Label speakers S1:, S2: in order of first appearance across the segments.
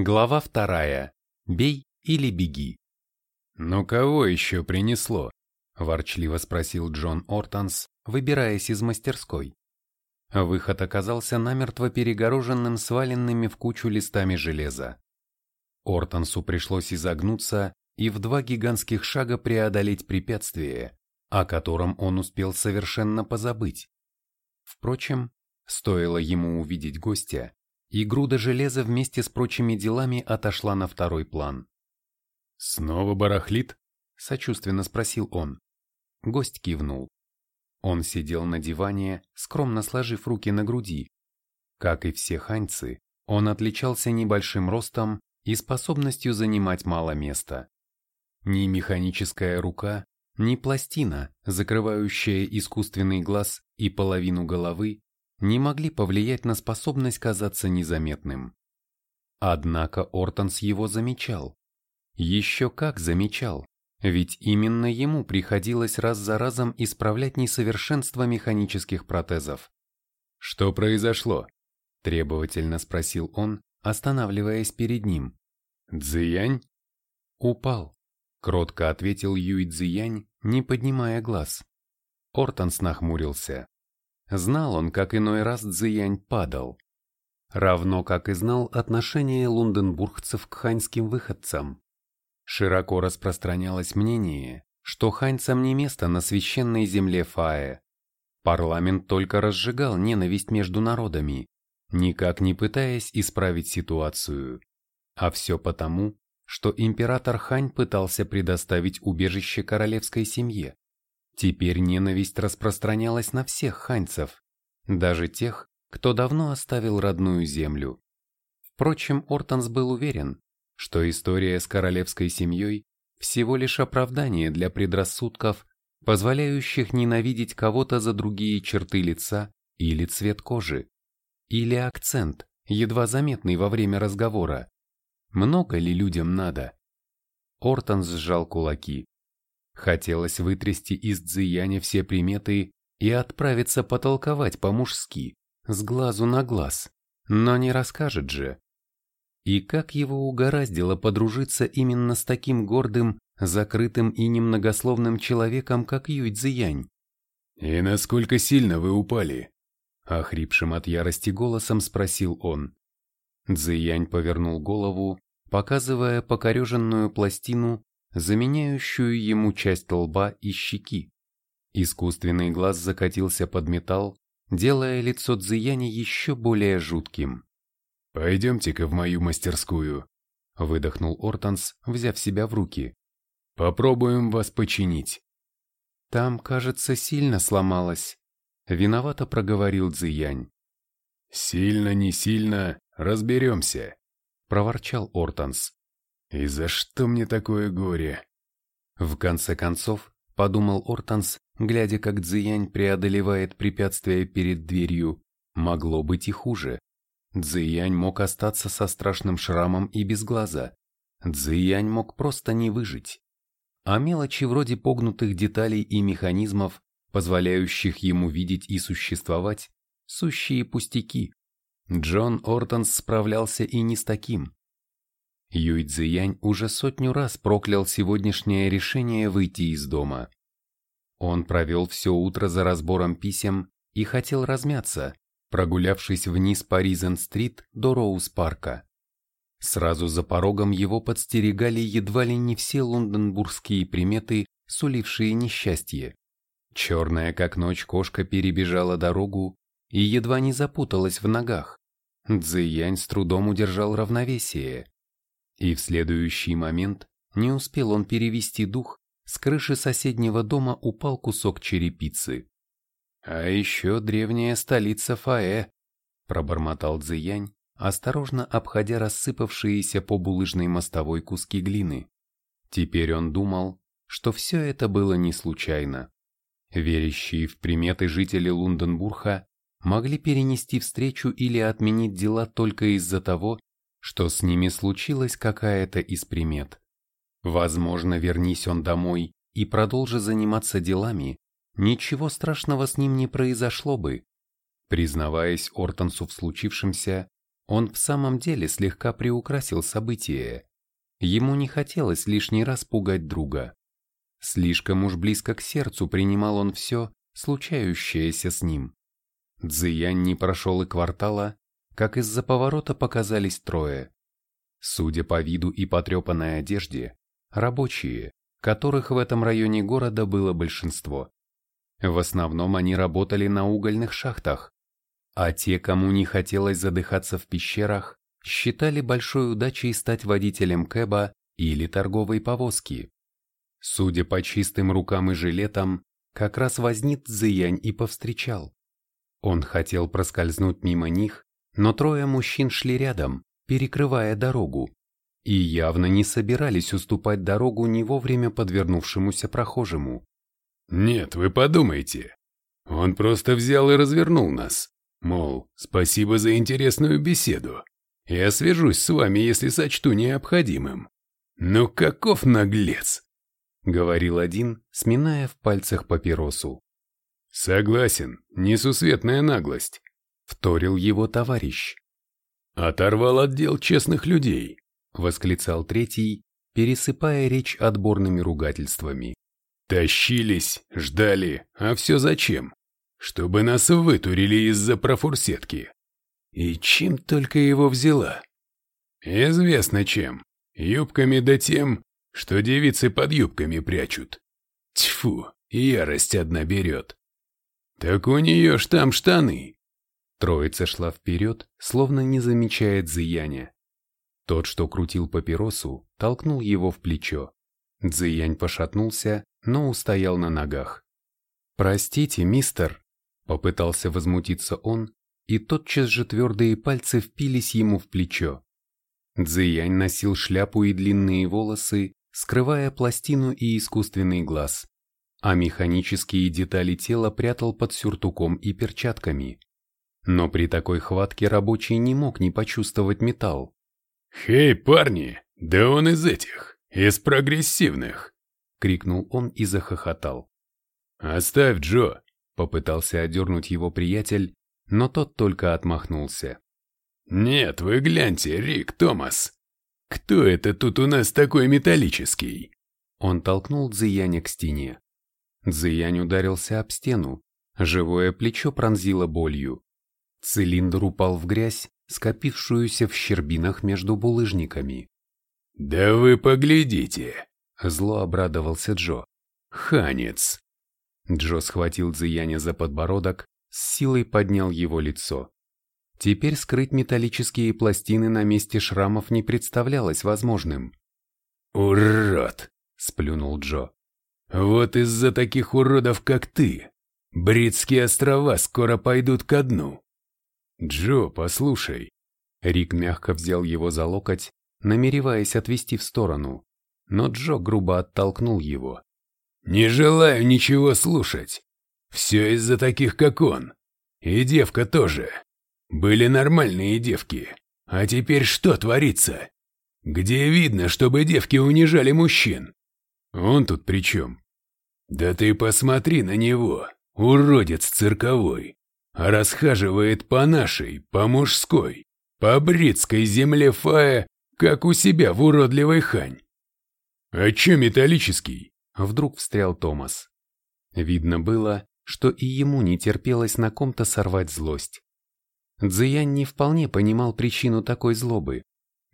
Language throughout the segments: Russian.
S1: Глава вторая. Бей или беги.
S2: «Ну кого еще принесло?»
S1: – ворчливо спросил Джон Ортонс, выбираясь из мастерской. Выход оказался намертво перегороженным сваленными в кучу листами железа. Ортонсу пришлось изогнуться и в два гигантских шага преодолеть препятствие, о котором он успел совершенно позабыть. Впрочем, стоило ему увидеть гостя, и груда железа вместе с прочими делами отошла на второй план.
S2: «Снова барахлит?»
S1: – сочувственно спросил он. Гость кивнул. Он сидел на диване, скромно сложив руки на груди. Как и все ханьцы, он отличался небольшим ростом и способностью занимать мало места. Ни механическая рука, ни пластина, закрывающая искусственный глаз и половину головы, не могли повлиять на способность казаться незаметным. Однако Ортонс его замечал. Еще как замечал, ведь именно ему приходилось раз за разом исправлять несовершенство механических протезов.
S2: «Что произошло?»
S1: – требовательно спросил он, останавливаясь перед ним.
S2: «Цзиянь?»
S1: «Упал», – кротко ответил Юй Цзиянь, не поднимая глаз. Ортонс нахмурился. Знал он, как иной раз Цзиянь падал. Равно как и знал отношение лунденбургцев к ханьским выходцам. Широко распространялось мнение, что ханьцам не место на священной земле Фае. Парламент только разжигал ненависть между народами, никак не пытаясь исправить ситуацию. А все потому, что император Хань пытался предоставить убежище королевской семье. Теперь ненависть распространялась на всех ханьцев, даже тех, кто давно оставил родную землю. Впрочем, Ортонс был уверен, что история с королевской семьей всего лишь оправдание для предрассудков, позволяющих ненавидеть кого-то за другие черты лица или цвет кожи, или акцент, едва заметный во время разговора. Много ли людям надо? Ортонс сжал кулаки. Хотелось вытрясти из Цзияня все приметы и отправиться потолковать по-мужски, с глазу на глаз, но не расскажет же. И как его угораздило подружиться именно с таким гордым, закрытым и немногословным человеком, как Юй Цзиянь?
S2: «И насколько сильно вы упали?»
S1: Охрипшим от ярости голосом спросил он. Цзиянь повернул голову, показывая покореженную пластину заменяющую ему часть лба и щеки. Искусственный глаз закатился под металл, делая лицо Цзияни еще более жутким.
S2: «Пойдемте-ка в мою мастерскую», — выдохнул Ортонс, взяв себя в руки. «Попробуем вас починить».
S1: «Там, кажется, сильно сломалось», — виновато проговорил Цзиянь.
S2: «Сильно, не сильно, разберемся», — проворчал Ортонс. И за что мне такое горе?
S1: В конце концов, подумал Ортанс, глядя, как Цзиянь преодолевает препятствия перед дверью, могло быть и хуже. Цзиянь мог остаться со страшным шрамом и без глаза. Цзиянь мог просто не выжить. А мелочи вроде погнутых деталей и механизмов, позволяющих ему видеть и существовать, сущие пустяки. Джон Ортонс справлялся и не с таким. Юй Цзиянь уже сотню раз проклял сегодняшнее решение выйти из дома. Он провел все утро за разбором писем и хотел размяться, прогулявшись вниз по Ризен-стрит до Роуз-парка. Сразу за порогом его подстерегали едва ли не все лондонбургские приметы, сулившие несчастье. Черная как ночь кошка перебежала дорогу и едва не запуталась в ногах. Цзиянь с трудом удержал равновесие. И в следующий момент не успел он перевести дух, с крыши соседнего дома упал кусок черепицы. «А еще древняя столица Фаэ», — пробормотал Цзиянь, осторожно обходя рассыпавшиеся по булыжной мостовой куски глины. Теперь он думал, что все это было не случайно. Верящие в приметы жители Лунденбурга могли перенести встречу или отменить дела только из-за того, что с ними случилась какая-то из примет. Возможно, вернись он домой и продолжи заниматься делами, ничего страшного с ним не произошло бы. Признаваясь Ортонсу в случившемся, он в самом деле слегка приукрасил события. Ему не хотелось лишний раз пугать друга. Слишком уж близко к сердцу принимал он все, случающееся с ним. Цзиянь не прошел и квартала, как из-за поворота показались трое. Судя по виду и потрепанной одежде, рабочие, которых в этом районе города было большинство. В основном они работали на угольных шахтах, а те, кому не хотелось задыхаться в пещерах, считали большой удачей стать водителем кэба или торговой повозки. Судя по чистым рукам и жилетам, как раз возник Цзиянь и повстречал. Он хотел проскользнуть мимо них, но трое мужчин шли рядом, перекрывая дорогу, и явно не собирались уступать дорогу не вовремя подвернувшемуся прохожему.
S2: «Нет, вы подумайте. Он просто взял и развернул нас. Мол, спасибо за интересную беседу. Я свяжусь с вами, если сочту необходимым. Ну каков наглец!» — говорил один, сминая в пальцах папиросу. «Согласен, несусветная наглость», — вторил его товарищ. «Оторвал отдел честных людей», — восклицал третий, пересыпая речь отборными ругательствами. Тащились, ждали, а все зачем? Чтобы нас вытурили из-за профурсетки. И чем только его взяла? Известно чем. Юбками да тем, что девицы под юбками прячут. Тьфу, ярость одна берет. Так у нее ж там штаны. Троица шла вперед, словно не замечает зияния. Тот, что крутил папиросу, толкнул его в плечо. Цзиянь пошатнулся, но устоял на ногах. «Простите, мистер», — попытался возмутиться он, и тотчас же твердые пальцы впились ему в плечо. Цзиянь носил шляпу и длинные волосы, скрывая пластину и искусственный глаз, а механические детали тела прятал под сюртуком и перчатками. Но при такой хватке рабочий не мог не почувствовать металл. «Хей, парни, да он из этих, из прогрессивных!» — крикнул он и захохотал. «Оставь, Джо!» — попытался одернуть его приятель, но тот только отмахнулся. «Нет, вы гляньте, Рик, Томас! Кто это тут у нас такой металлический?» Он толкнул Цзияня к стене. Цзиянь ударился об стену, живое плечо пронзило болью. Цилиндр упал в грязь, скопившуюся в щербинах между булыжниками. «Да вы поглядите!» Зло обрадовался Джо. «Ханец!» Джо схватил Дзияня за подбородок, с силой поднял его лицо. Теперь скрыть металлические пластины на месте шрамов не представлялось возможным. «Урод!» — сплюнул Джо. «Вот из-за таких уродов, как ты, Бритские острова скоро пойдут ко дну». «Джо, послушай». Рик мягко взял его за локоть, намереваясь отвести в сторону но Джо грубо оттолкнул его. «Не желаю ничего слушать. Все из-за таких, как он. И девка тоже. Были нормальные девки. А теперь что творится? Где видно, чтобы девки унижали мужчин? Он тут при чем? Да ты посмотри на него, уродец цирковой. Расхаживает по нашей, по мужской, по бритской земле Фая, как у себя в уродливой хань. «А че металлический?» — вдруг встрял Томас. Видно было, что и ему не терпелось на ком-то сорвать злость. Цзиян не вполне понимал причину такой злобы,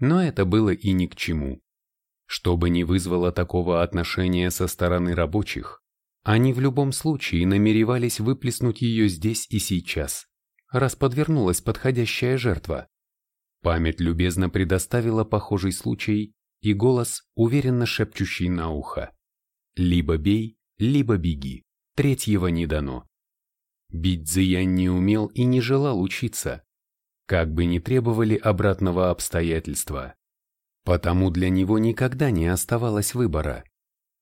S2: но это было и ни к чему. Что бы ни вызвало такого отношения со стороны рабочих, они в любом случае намеревались выплеснуть ее здесь и сейчас, раз подвернулась подходящая жертва. Память любезно предоставила похожий случай и голос, уверенно шепчущий на ухо. Либо бей, либо беги, третьего не дано. Бить Зиян не умел и не желал учиться, как бы ни требовали обратного обстоятельства. Потому для него никогда не оставалось выбора.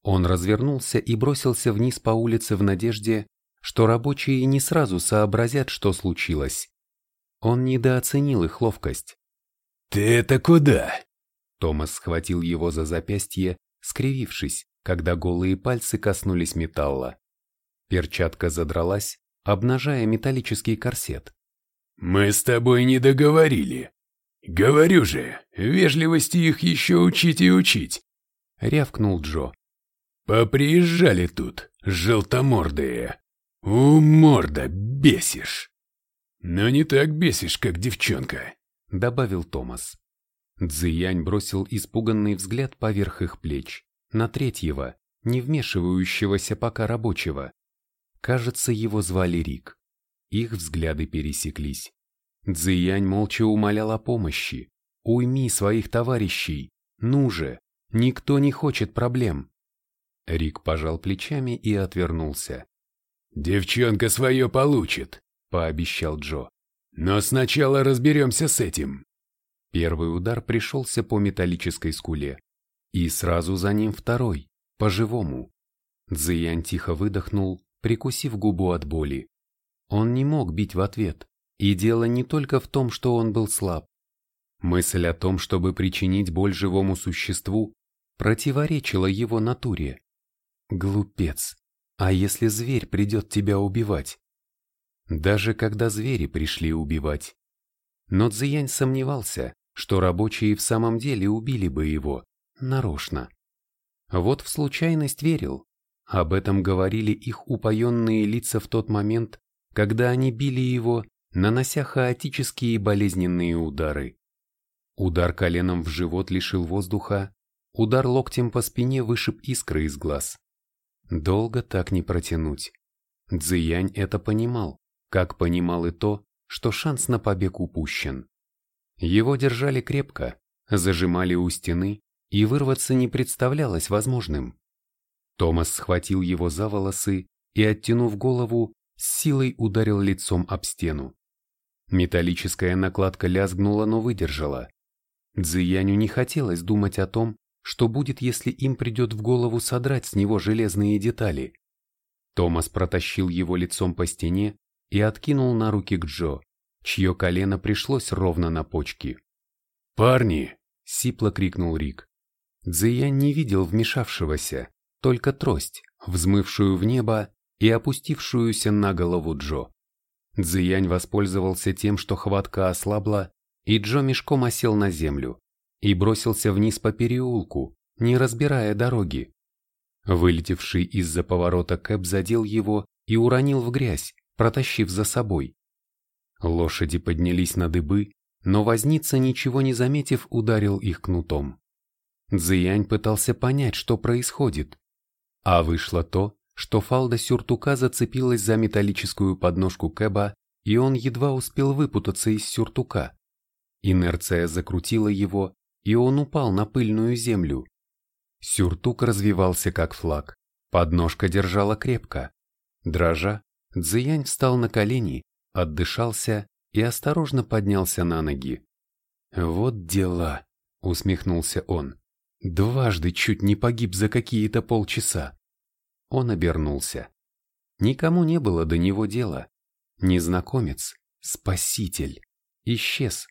S2: Он развернулся и бросился вниз по улице в надежде, что рабочие не сразу сообразят, что случилось. Он недооценил их ловкость. «Ты это куда?» Томас схватил его за запястье, скривившись, когда голые пальцы коснулись металла. Перчатка задралась, обнажая металлический корсет. «Мы с тобой не договорили. Говорю же, вежливости их еще учить и учить.
S1: Рявкнул Джо.
S2: Поприезжали тут, желтомордые. У морда бесишь. Но не так бесишь, как девчонка,
S1: добавил Томас. Цзиянь бросил испуганный взгляд поверх их плеч, на третьего, не вмешивающегося пока рабочего. Кажется, его звали Рик. Их взгляды пересеклись. Цзиянь молча умолял о помощи. «Уйми своих товарищей! Ну же! Никто не хочет проблем!» Рик пожал плечами и отвернулся.
S2: «Девчонка свое получит», — пообещал Джо. «Но сначала разберемся с этим».
S1: Первый удар пришелся по металлической скуле. И сразу за ним второй, по-живому. Цзиянь тихо выдохнул, прикусив губу от боли. Он не мог бить в ответ. И дело не только в том, что он был слаб. Мысль о том, чтобы причинить боль живому существу, противоречила его натуре. Глупец. А если зверь придет тебя убивать? Даже когда звери пришли убивать. Но Цзиянь сомневался, что рабочие в самом деле убили бы его, нарочно. Вот в случайность верил. Об этом говорили их упоенные лица в тот момент, когда они били его нанося хаотические болезненные удары. Удар коленом в живот лишил воздуха, удар локтем по спине вышиб искры из глаз. Долго так не протянуть. Цзиянь это понимал, как понимал и то, что шанс на побег упущен. Его держали крепко, зажимали у стены, и вырваться не представлялось возможным. Томас схватил его за волосы и, оттянув голову, с силой ударил лицом об стену. Металлическая накладка лязгнула, но выдержала. Цзияню не хотелось думать о том, что будет, если им придет в голову содрать с него железные детали. Томас протащил его лицом по стене и откинул на руки к Джо, чье колено пришлось ровно на почки.
S2: «Парни!»
S1: — сипло крикнул Рик. Цзиян не видел вмешавшегося, только трость, взмывшую в небо и опустившуюся на голову Джо. Цзиянь воспользовался тем, что хватка ослабла, и Джо мешком осел на землю и бросился вниз по переулку, не разбирая дороги. Вылетевший из-за поворота Кэп задел его и уронил в грязь, протащив за собой. Лошади поднялись на дыбы, но возница, ничего не заметив, ударил их кнутом. Цзиянь пытался понять, что происходит. А вышло то, что фалда сюртука зацепилась за металлическую подножку Кэба, и он едва успел выпутаться из сюртука. Инерция закрутила его, и он упал на пыльную землю. Сюртук развивался как флаг, подножка держала крепко. Дрожа, Цзиянь встал на колени, отдышался и осторожно поднялся на ноги. «Вот дела», — усмехнулся он. «Дважды чуть не погиб за какие-то полчаса». Он обернулся. Никому не было до него дела. Незнакомец, спаситель, исчез.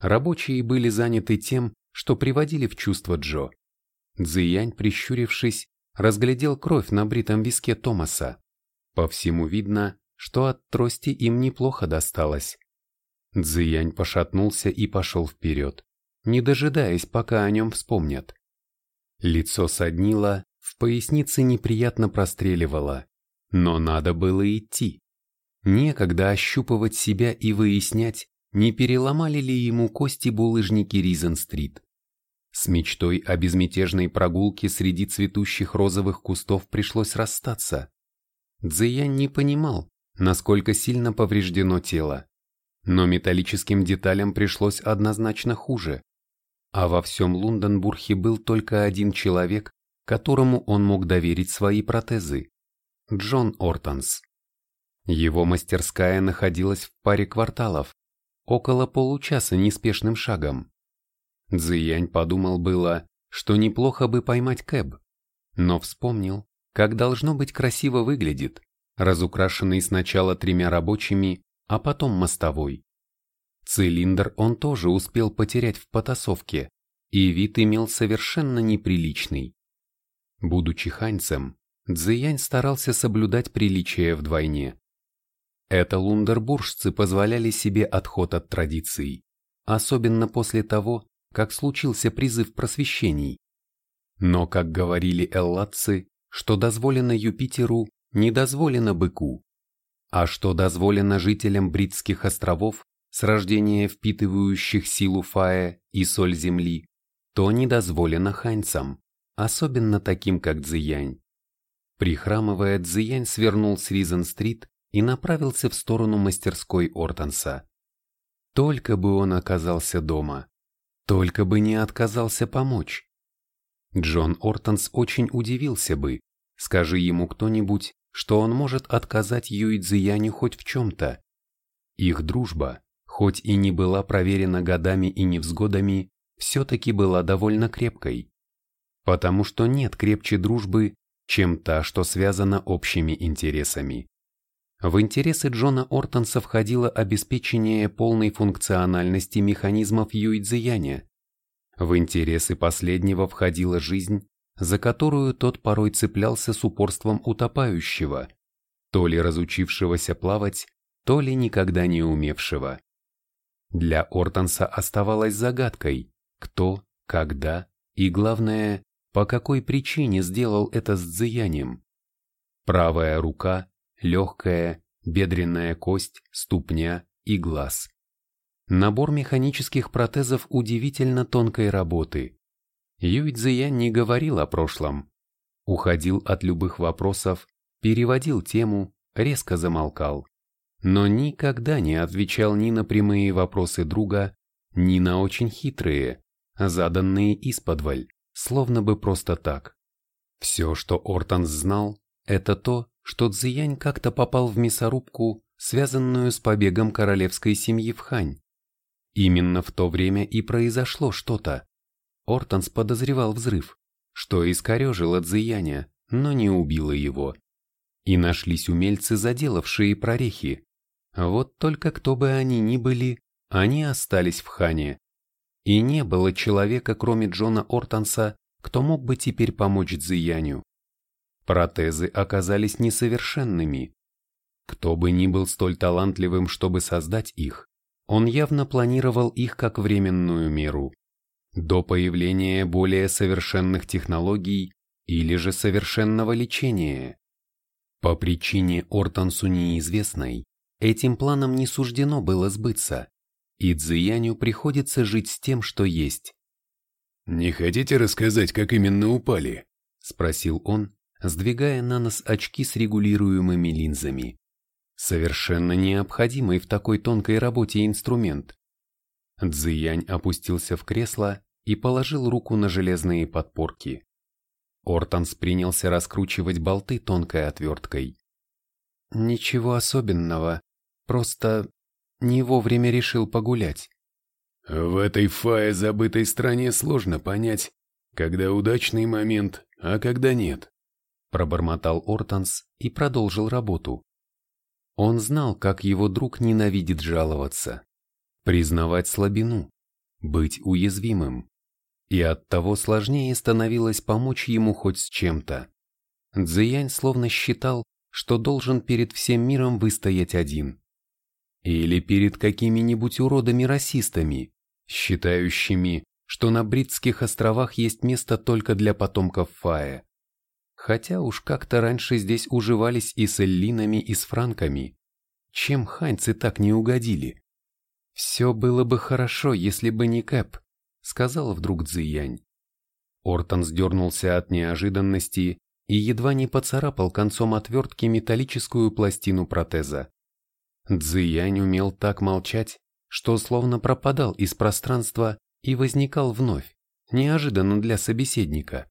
S1: Рабочие были заняты тем, что приводили в чувство Джо. Цзиянь, прищурившись, разглядел кровь на бритом виске Томаса. По всему видно, что от трости им неплохо досталось. Цзиянь пошатнулся и пошел вперед, не дожидаясь, пока о нем вспомнят. Лицо соднило, в пояснице неприятно простреливало. Но надо было идти. Некогда ощупывать себя и выяснять, не переломали ли ему кости булыжники Ризен-стрит. С мечтой о безмятежной прогулке среди цветущих розовых кустов пришлось расстаться. Цзэян не понимал, насколько сильно повреждено тело. Но металлическим деталям пришлось однозначно хуже. А во всем Лунденбурге был только один человек, которому он мог доверить свои протезы – Джон Ортонс. Его мастерская находилась в паре кварталов, около получаса неспешным шагом. Цзиянь подумал было, что неплохо бы поймать Кэб, но вспомнил, как должно быть красиво выглядит, разукрашенный сначала тремя рабочими, а потом мостовой. Цилиндр он тоже успел потерять в потасовке, и вид имел совершенно неприличный. Будучи ханьцем, Цзиянь старался соблюдать приличия вдвойне. Это лундербуржцы позволяли себе отход от традиций, особенно после того, как случился призыв просвещений. Но, как говорили элладцы, что дозволено Юпитеру, не дозволено быку. А что дозволено жителям Бритских островов, с рождения впитывающих силу Фая и соль земли, то не дозволено ханьцам, особенно таким, как Цзиянь. Прихрамывая, Цзиянь свернул с Ризен-стрит и направился в сторону мастерской Ортонса. Только бы он оказался дома. Только бы не отказался помочь. Джон Ортонс очень удивился бы, скажи ему кто-нибудь, что он может отказать Юй Цзияню хоть в чем-то. Их дружба, хоть и не была проверена годами и невзгодами, все-таки была довольно крепкой. Потому что нет крепче дружбы, чем та, что связана общими интересами. В интересы Джона Ортонса входило обеспечение полной функциональности механизмов Юйцзияня. В интересы последнего входила жизнь, за которую тот порой цеплялся с упорством утопающего, то ли разучившегося плавать, то ли никогда не умевшего. Для Ортонса оставалось загадкой, кто, когда и, главное, по какой причине сделал это с Цзиянием. Правая рука легкая, бедренная кость, ступня и глаз. Набор механических протезов удивительно тонкой работы. Юй Цзиян не говорил о прошлом. Уходил от любых вопросов, переводил тему, резко замолкал. Но никогда не отвечал ни на прямые вопросы друга, ни на очень хитрые, заданные исподволь, словно бы просто так. Все, что Ортонс знал, это то, что Цзиянь как-то попал в мясорубку, связанную с побегом королевской семьи в Хань. Именно в то время и произошло что-то. Ортонс подозревал взрыв, что искорежило Цзияня, но не убило его. И нашлись умельцы, заделавшие прорехи. Вот только кто бы они ни были, они остались в Хане. И не было человека, кроме Джона Ортонса, кто мог бы теперь помочь Цзияню. Протезы оказались несовершенными. Кто бы ни был столь талантливым, чтобы создать их, он явно планировал их как временную меру. До появления более совершенных технологий или же совершенного лечения. По причине Ортансу неизвестной, этим планом не суждено было сбыться, и Цзияню приходится жить с тем, что есть.
S2: «Не хотите рассказать, как именно упали?» – спросил он, сдвигая на нос очки с регулируемыми линзами.
S1: Совершенно необходимый в такой тонкой работе инструмент. Цзиянь опустился в кресло и положил руку на железные подпорки. Ортанс принялся раскручивать болты тонкой отверткой. «Ничего особенного, просто не вовремя решил погулять».
S2: «В этой фае забытой стране сложно понять, когда удачный момент, а когда нет»,
S1: пробормотал Ортанс и продолжил работу. Он знал, как его друг ненавидит жаловаться, признавать слабину, быть уязвимым. И оттого сложнее становилось помочь ему хоть с чем-то. Цзиянь словно считал, что должен перед всем миром выстоять один. Или перед какими-нибудь уродами-расистами, считающими, что на Бритских островах есть место только для потомков Фая хотя уж как-то раньше здесь уживались и с эллинами, и с франками. Чем ханьцы так не угодили? «Все было бы хорошо, если бы не Кэп», — сказал вдруг Цзиянь. Ортон сдернулся от неожиданности и едва не поцарапал концом отвертки металлическую пластину протеза. Цзиянь умел так молчать, что словно пропадал из пространства и возникал вновь, неожиданно для собеседника.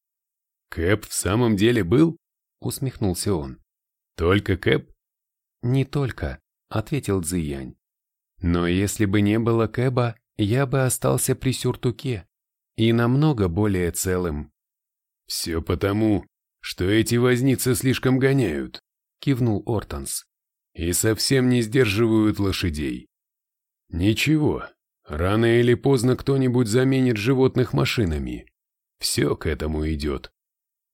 S2: «Кэп в самом деле был?»
S1: — усмехнулся он.
S2: «Только Кэп?»
S1: «Не только», — ответил Цзиянь. «Но если бы не было Кэба, я бы остался при сюртуке и намного более целым».
S2: «Все потому, что эти возницы слишком гоняют», — кивнул Ортонс, «и совсем не сдерживают лошадей. Ничего, рано или поздно кто-нибудь заменит животных машинами. Все к этому идет.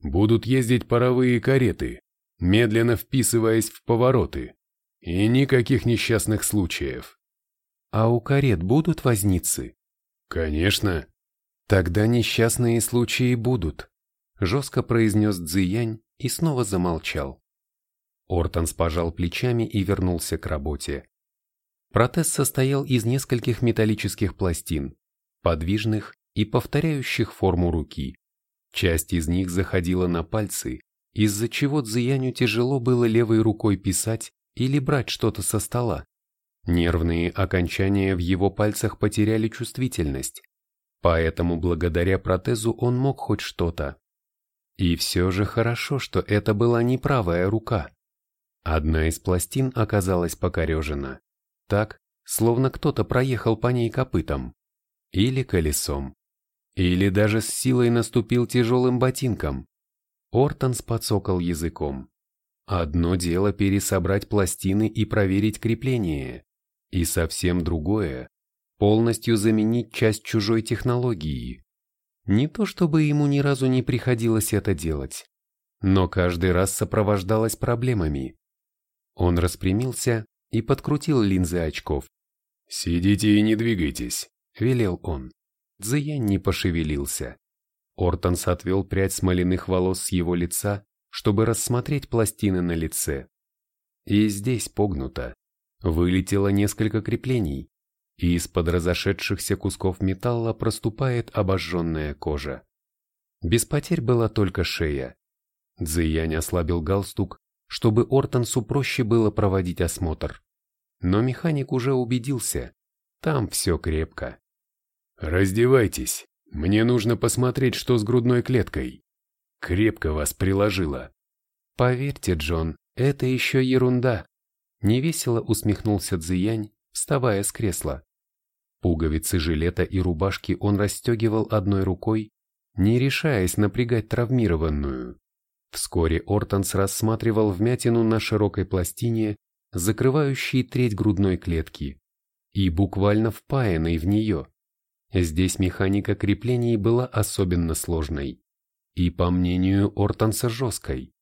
S2: Будут ездить паровые кареты, медленно вписываясь в повороты. И никаких несчастных случаев.
S1: А у карет будут возницы?
S2: Конечно.
S1: Тогда несчастные случаи будут, жестко произнес Цзиянь и снова замолчал. Ортонс пожал плечами и вернулся к работе. Протез состоял из нескольких металлических пластин, подвижных и повторяющих форму руки. Часть из них заходила на пальцы, из-за чего Цзияню тяжело было левой рукой писать или брать что-то со стола. Нервные окончания в его пальцах потеряли чувствительность, поэтому благодаря протезу он мог хоть что-то. И все же хорошо, что это была не правая рука. Одна из пластин оказалась покорежена, так, словно кто-то проехал по ней копытом или колесом, или даже с силой наступил тяжелым ботинком. Ортонс подсокал языком. Одно дело пересобрать пластины и проверить крепление, и совсем другое – полностью заменить часть чужой технологии. Не то чтобы ему ни разу не приходилось это делать, но каждый раз сопровождалось проблемами. Он распрямился и подкрутил линзы очков.
S2: «Сидите и не двигайтесь», –
S1: велел он. Цзэянь не пошевелился. Ортонс отвел прядь смоляных волос с его лица, чтобы рассмотреть пластины на лице. И здесь погнуто. Вылетело несколько креплений, и из-под разошедшихся кусков металла проступает обожженная кожа. Без потерь была только шея. Цзэянь ослабил галстук, чтобы Ортонсу проще было проводить осмотр. Но механик уже убедился, там все крепко.
S2: «Раздевайтесь, мне нужно посмотреть, что с грудной клеткой. Крепко вас приложило».
S1: «Поверьте, Джон, это еще ерунда», — невесело усмехнулся Цзиянь, вставая с кресла. Пуговицы жилета и рубашки он расстегивал одной рукой, не решаясь напрягать травмированную. Вскоре Ортонс рассматривал вмятину на широкой пластине, закрывающей треть грудной клетки, и буквально впаянной в нее. Здесь механика креплений была особенно сложной. И, по мнению Ортонса, жесткой.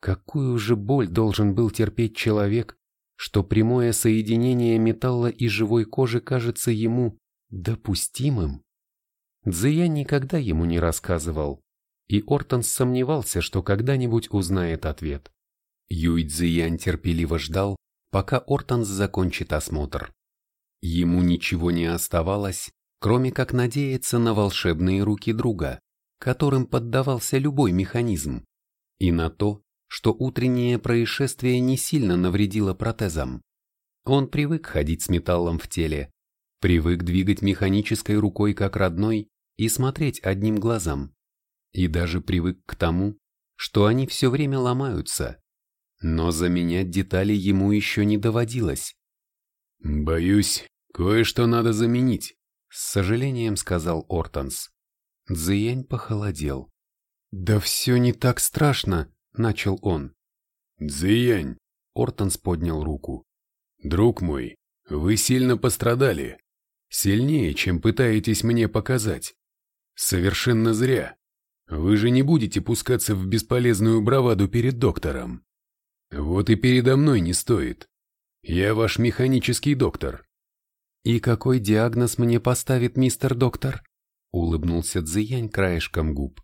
S1: Какую же боль должен был терпеть человек, что прямое соединение металла и живой кожи кажется ему допустимым? Дзия никогда ему не рассказывал, и Ортонс сомневался, что когда-нибудь узнает ответ. Юй Цзиян терпеливо ждал, пока Ортонс закончит осмотр. Ему ничего не оставалось, кроме как надеяться на волшебные руки друга, которым поддавался любой механизм, и на то, что утреннее происшествие не сильно навредило протезам. Он привык ходить с металлом в теле, привык двигать механической рукой как родной и смотреть одним глазом, и даже привык к тому, что они все время ломаются, но заменять детали ему еще не доводилось.
S2: «Боюсь, кое-что надо заменить»,
S1: с сожалением сказал Ортонс. Цзиянь похолодел. «Да все не так страшно», — начал он.
S2: «Цзиянь», —
S1: Ортонс поднял руку.
S2: «Друг мой, вы сильно пострадали. Сильнее, чем пытаетесь мне показать. Совершенно зря. Вы же не будете пускаться в бесполезную браваду перед доктором. Вот и передо мной не стоит. Я ваш механический доктор.
S1: «И какой диагноз мне поставит мистер доктор?» — улыбнулся Цзиянь краешком губ.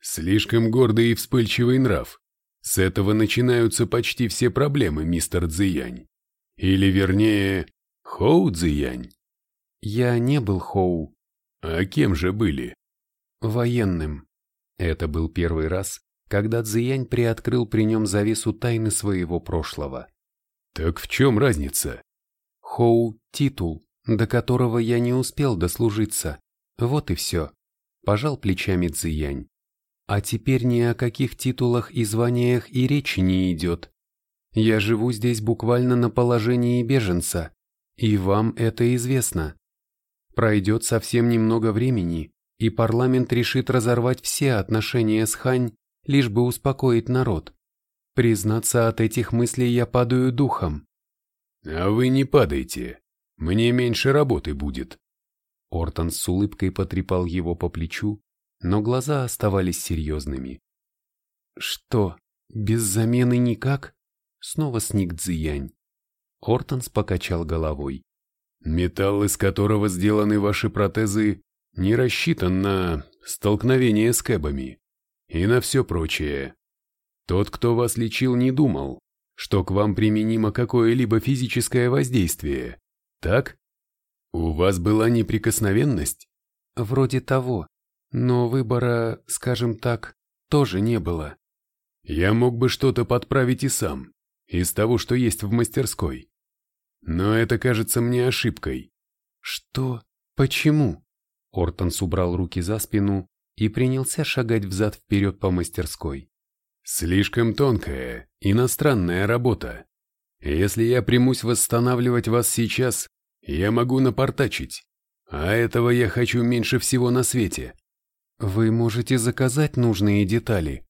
S2: «Слишком гордый и вспыльчивый нрав. С этого начинаются почти все проблемы, мистер Цзиянь. Или вернее, Хоу Цзиянь».
S1: «Я не был Хоу».
S2: «А кем же были?»
S1: «Военным». Это был первый раз, когда Цзиянь приоткрыл при нем завесу тайны своего прошлого.
S2: «Так в чем разница?»
S1: Хоу – титул, до которого я не успел дослужиться. Вот и все. Пожал плечами Цзиянь. А теперь ни о каких титулах и званиях и речи не идет. Я живу здесь буквально на положении беженца, и вам это известно. Пройдет совсем немного времени, и парламент решит разорвать все отношения с Хань, лишь бы успокоить народ. Признаться, от этих мыслей я падаю духом.
S2: А вы не падайте, мне меньше работы будет.
S1: Ортон с улыбкой потрепал его по плечу, но глаза оставались серьезными. «Что, без замены никак?» Снова сник Цзиянь. Ортонс покачал головой.
S2: Металл, из которого сделаны ваши протезы, не рассчитан на столкновение с кэбами и на все прочее. Тот, кто вас лечил, не думал, что к вам применимо какое-либо физическое воздействие, так? У вас была неприкосновенность?
S1: Вроде того, но выбора, скажем так, тоже не было.
S2: Я мог бы что-то подправить и сам, из того, что есть в мастерской. Но это кажется мне ошибкой.
S1: Что? Почему? Ортонс убрал руки за спину и принялся шагать взад-вперед по мастерской.
S2: Слишком тонкая, иностранная работа. Если я примусь восстанавливать вас сейчас, я могу напортачить. А этого я хочу меньше всего на свете.
S1: Вы можете заказать нужные детали.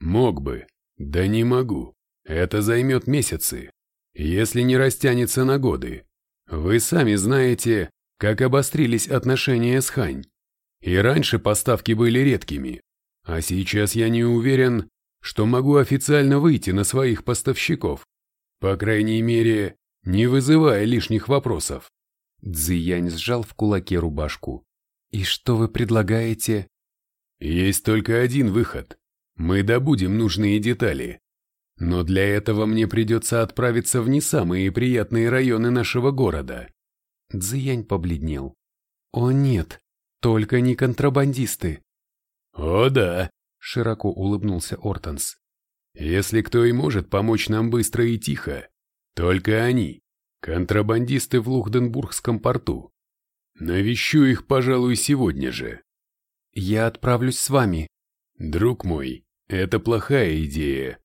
S2: Мог бы. Да не могу. Это займет месяцы если не растянется на годы. Вы сами знаете, как обострились отношения с Хань. И раньше поставки были редкими, а сейчас я не уверен, что могу официально выйти на своих поставщиков. По крайней мере, не вызывая лишних вопросов.
S1: Цзиянь сжал в кулаке рубашку. «И что вы предлагаете?»
S2: «Есть только один выход. Мы добудем нужные детали. Но для этого мне придется отправиться в не самые приятные районы нашего города.
S1: Цзиянь побледнел. О нет, только не контрабандисты.
S2: О да,
S1: широко улыбнулся Ортонс.
S2: Если кто и может помочь нам быстро и тихо, только они, контрабандисты в Лухденбургском порту. Навещу их, пожалуй, сегодня же.
S1: Я отправлюсь с вами.
S2: Друг мой, это плохая идея.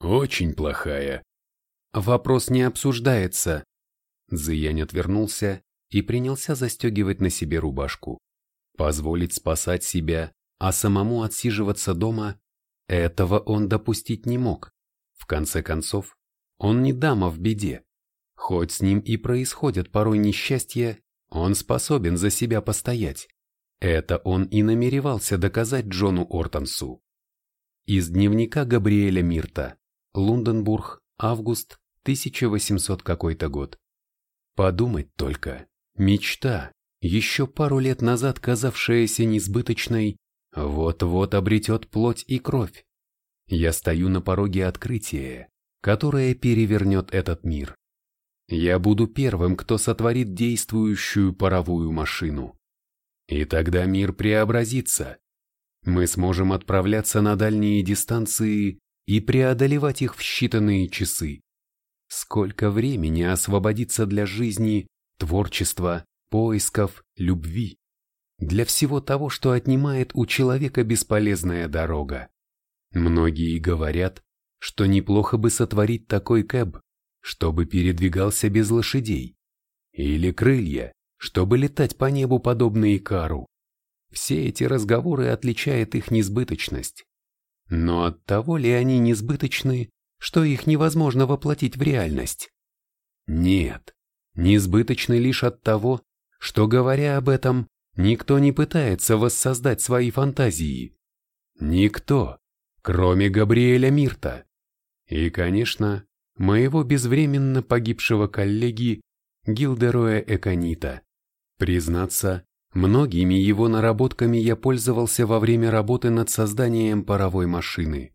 S2: Очень плохая.
S1: Вопрос не обсуждается. Зиянь отвернулся и принялся застегивать на себе рубашку. Позволить спасать себя, а самому отсиживаться дома, этого он допустить не мог. В конце концов, он не дама в беде. Хоть с ним и происходят порой несчастья, он способен за себя постоять. Это он и намеревался доказать Джону Ортонсу. Из дневника Габриэля Мирта. Лунденбург, август, 1800 какой-то год. Подумать только, мечта, еще пару лет назад казавшаяся несбыточной, вот-вот обретет плоть и кровь. Я стою на пороге открытия, которое перевернет этот мир. Я буду первым, кто сотворит действующую паровую машину. И тогда мир преобразится. Мы сможем отправляться на дальние дистанции и преодолевать их в считанные часы. Сколько времени освободиться для жизни, творчества, поисков, любви. Для всего того, что отнимает у человека бесполезная дорога. Многие говорят, что неплохо бы сотворить такой кэб, чтобы передвигался без лошадей. Или крылья, чтобы летать по небу подобно Икару. Все эти разговоры отличает их несбыточность. Но от того ли они несбыточны, что их невозможно воплотить в реальность? Нет, несбыточны лишь от того, что, говоря об этом, никто не пытается воссоздать свои фантазии. Никто, кроме Габриэля Мирта. И, конечно, моего безвременно погибшего коллеги Гилдероя Эконита. Признаться, Многими его наработками я пользовался во время работы над созданием паровой машины.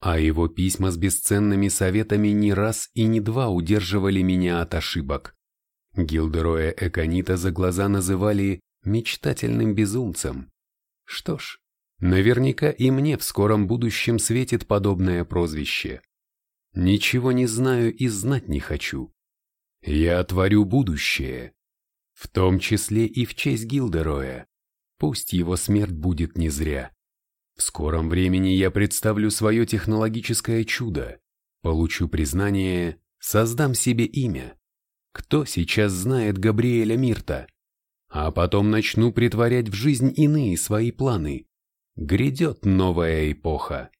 S1: А его письма с бесценными советами не раз и не два удерживали меня от ошибок. Гилдероя Эконита за глаза называли мечтательным безумцем. Что ж, наверняка и мне в скором будущем светит подобное прозвище. Ничего не знаю и знать не хочу. Я творю будущее, в том числе и в честь Гилдероя. Пусть его смерть будет не зря. В скором времени я представлю свое технологическое чудо, получу признание, создам себе имя. Кто сейчас знает Габриэля Мирта? А потом начну притворять в жизнь иные свои планы. Грядет новая эпоха.